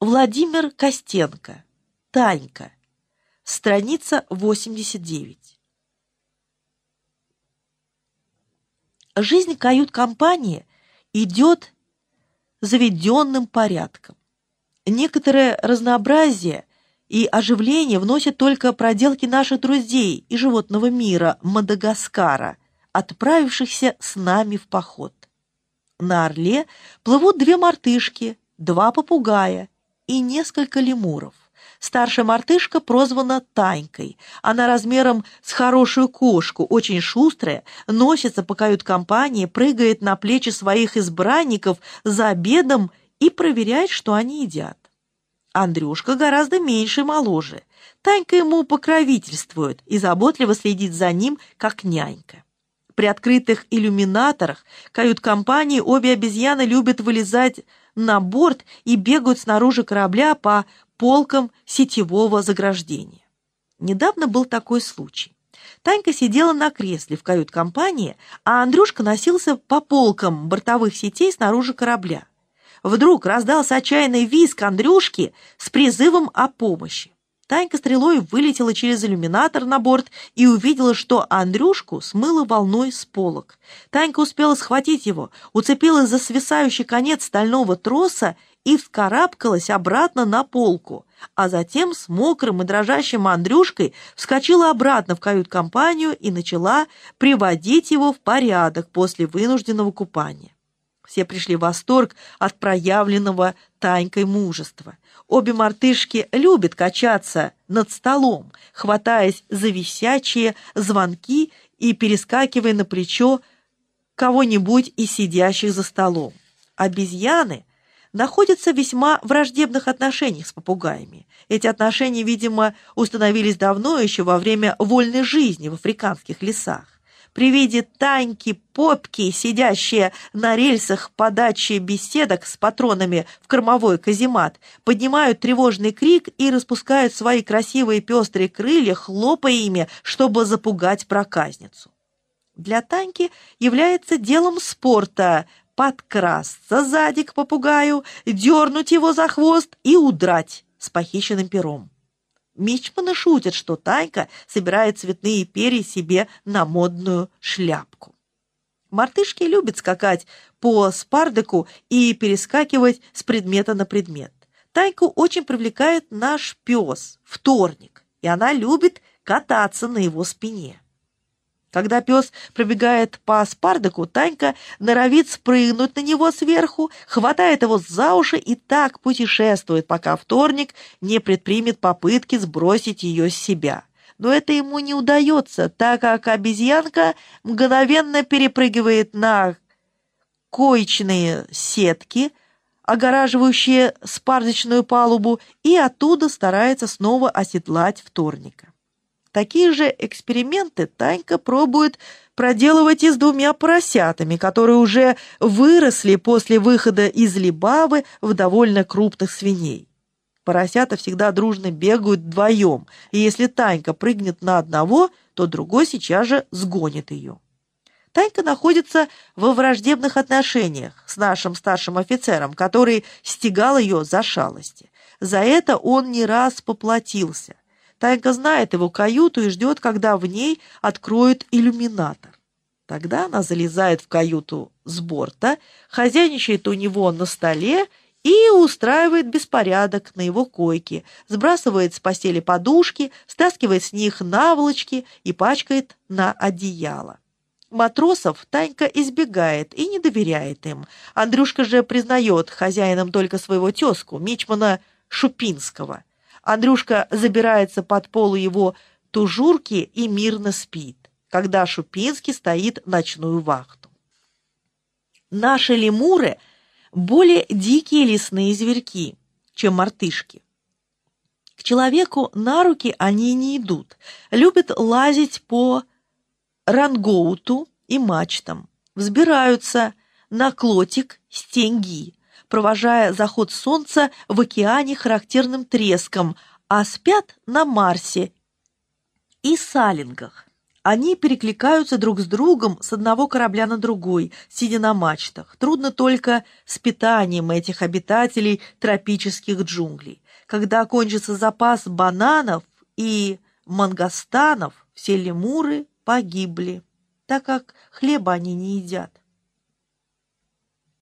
Владимир Костенко. Танька. Страница 89. Жизнь кают-компании идет заведенным порядком. Некоторое разнообразие и оживление вносят только проделки наших друзей и животного мира Мадагаскара, отправившихся с нами в поход. На Орле плывут две мартышки, два попугая и несколько лемуров. Старшая мартышка прозвана Танькой. Она размером с хорошую кошку, очень шустрая, носится по кают-компании, прыгает на плечи своих избранников за обедом и проверяет, что они едят. Андрюшка гораздо меньше и моложе. Танька ему покровительствует и заботливо следит за ним, как нянька. При открытых иллюминаторах кают-компании обе обезьяны любят вылезать на борт и бегают снаружи корабля по полкам сетевого заграждения. Недавно был такой случай. Танька сидела на кресле в кают-компании, а Андрюшка носился по полкам бортовых сетей снаружи корабля. Вдруг раздался отчаянный визг Андрюшки с призывом о помощи. Танька стрелой вылетела через иллюминатор на борт и увидела, что Андрюшку смыло волной с полок. Танька успела схватить его, уцепилась за свисающий конец стального троса и вскарабкалась обратно на полку, а затем с мокрым и дрожащим Андрюшкой вскочила обратно в кают-компанию и начала приводить его в порядок после вынужденного купания. Все пришли в восторг от проявленного Танькой мужества. Обе мартышки любят качаться над столом, хватаясь за висячие звонки и перескакивая на плечо кого-нибудь из сидящих за столом. Обезьяны находятся в весьма враждебных отношениях с попугаями. Эти отношения, видимо, установились давно, еще во время вольной жизни в африканских лесах. При виде Таньки Попки, сидящие на рельсах подачи беседок с патронами в кормовой каземат, поднимают тревожный крик и распускают свои красивые пестрые крылья, хлопая ими, чтобы запугать проказницу. Для Таньки является делом спорта подкрасться сзади к попугаю, дернуть его за хвост и удрать с похищенным пером. Мичманы шутят, что Танька собирает цветные перья себе на модную шляпку. Мартышки любят скакать по спардеку и перескакивать с предмета на предмет. Таньку очень привлекает наш пес, вторник, и она любит кататься на его спине. Когда пес пробегает по спардеку, Танька норовит спрыгнуть на него сверху, хватает его за уши и так путешествует, пока вторник не предпримет попытки сбросить ее с себя. Но это ему не удается, так как обезьянка мгновенно перепрыгивает на коечные сетки, огораживающие спардочную палубу, и оттуда старается снова оседлать вторника. Такие же эксперименты Танька пробует проделывать и с двумя поросятами, которые уже выросли после выхода из Либавы в довольно крупных свиней. Поросята всегда дружно бегают вдвоем, и если Танька прыгнет на одного, то другой сейчас же сгонит ее. Танька находится во враждебных отношениях с нашим старшим офицером, который стегал ее за шалости. За это он не раз поплатился – Танька знает его каюту и ждет, когда в ней откроют иллюминатор. Тогда она залезает в каюту с борта, хозяйничает у него на столе и устраивает беспорядок на его койке, сбрасывает с постели подушки, стаскивает с них наволочки и пачкает на одеяло. Матросов Танька избегает и не доверяет им. Андрюшка же признает хозяином только своего тезку, мичмана Шупинского. Андрюшка забирается под полу его тужурки и мирно спит, когда Шупинский стоит ночную вахту. Наши лемуры более дикие лесные зверьки, чем мартышки. К человеку на руки они не идут, любят лазить по рангоуту и мачтам, взбираются на клотик стенги, провожая заход солнца в океане характерным треском, а спят на Марсе и салингах. Они перекликаются друг с другом с одного корабля на другой, сидя на мачтах. Трудно только с питанием этих обитателей тропических джунглей. Когда кончится запас бананов и мангостанов, все лемуры погибли, так как хлеба они не едят.